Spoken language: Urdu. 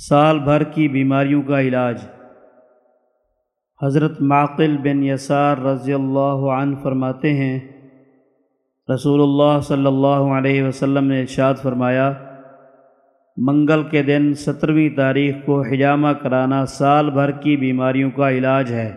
سال بھر کی بیماریوں کا علاج۔ حضرت معقل بن یسار رضی اللہ عنہ فرماتے ہیں، رسول اللہ صلی اللہ علیہ وسلم نے ارشاد فرمایا، منگل کے دن سترویں تاریخ کو حجامہ کرانا سال بھر کی بیماریوں کا علاج ہے۔